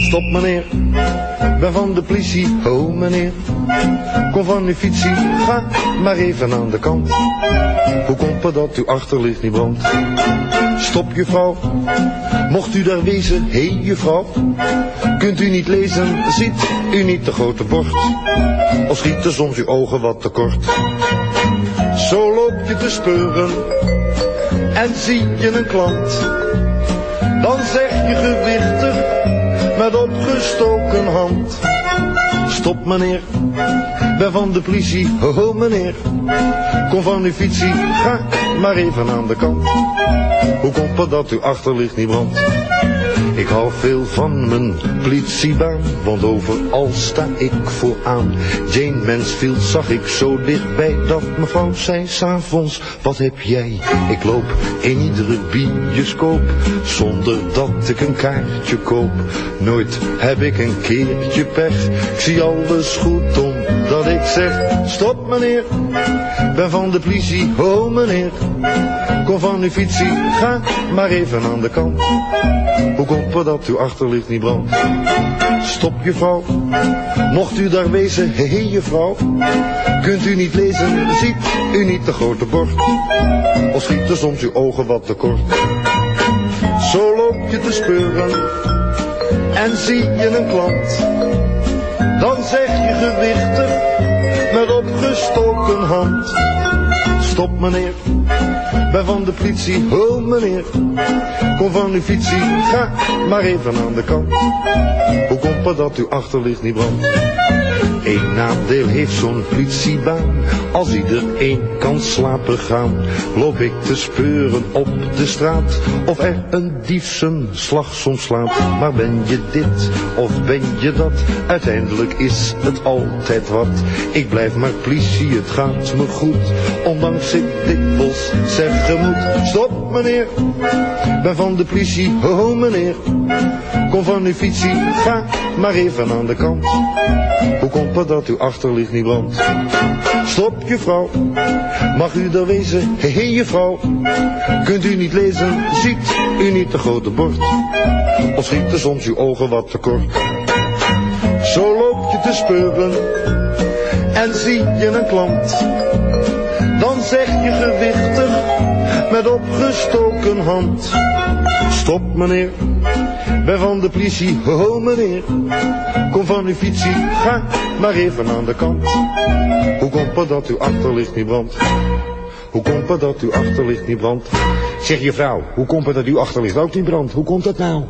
Stop meneer, ben van de politie, ho meneer. Kom van uw fietsie, ga maar even aan de kant. Hoe komt het dat uw achterlicht niet brandt? Stop juffrouw, mocht u daar wezen, hé hey, juffrouw. Kunt u niet lezen, ziet u niet de grote bord? Of schieten soms uw ogen wat te kort? Zo loop je te speuren en zie je een klant. Dan zeg je gewichtig met opgestoken hand. Stop meneer, ben van de politie, ho, ho meneer. Kom van uw fietsie, ga maar even aan de kant. Hoe komt het dat uw achterlicht niet brandt? Ik hou veel van mijn politiebaan, want overal sta ik vooraan. Jane Mansfield zag ik zo dichtbij dat mevrouw zei s'avonds, wat heb jij? Ik loop in iedere bioscoop, zonder dat ik een kaartje koop. Nooit heb ik een keertje pech, ik zie alles goed omdat ik zeg, stop meneer, ben van de politie, ho meneer. Kom van uw fietsie, ga maar even aan de kant. Hoe komt het dat uw achterlicht niet brandt? Stop juffrouw, mocht u daar wezen, hé hey, juffrouw. Kunt u niet lezen, ziet u niet de grote bord? Of schieten soms uw ogen wat te kort? Zo loop je te speuren en zie je een klant. Dan zeg je gewichtig met opgestoken hand. Stop meneer, ben van de politie, ho meneer. Kom van uw fietsie, ga maar even aan de kant. Hoe komt het dat uw achterlicht niet brandt? Eén nadeel heeft zo'n politiebaan. Als iedereen kan slapen gaan, loop ik te speuren op de straat. Of er een dief zijn slag soms slaat. Maar ben je dit of ben je dat? Uiteindelijk is het altijd wat. Ik blijf maar politie, het gaat me goed. Ondanks ik dikwijls zeggen moet. Stop meneer, ben van de politie, ho, ho meneer. Kom van uw fietsie, ga maar even aan de kant. Hoe komt het dat uw achterlicht niet brandt? Stop juffrouw, mag u er wezen? Hé hey, juffrouw, kunt u niet lezen? Ziet u niet de grote bord? Of schieten soms uw ogen wat te kort? Zo loop je te speuren en zie je een klant. Dan zeg je gewichtig met opgestoken hand. Stop meneer, ben van de politie, ho, ho meneer. Kom van uw fietsie, ga maar even aan de kant. Hoe komt het dat uw achterlicht niet brandt? Hoe komt het dat uw achterlicht niet brandt? Zeg je vrouw, hoe komt het dat uw achterlicht ook niet brandt? Hoe komt dat nou?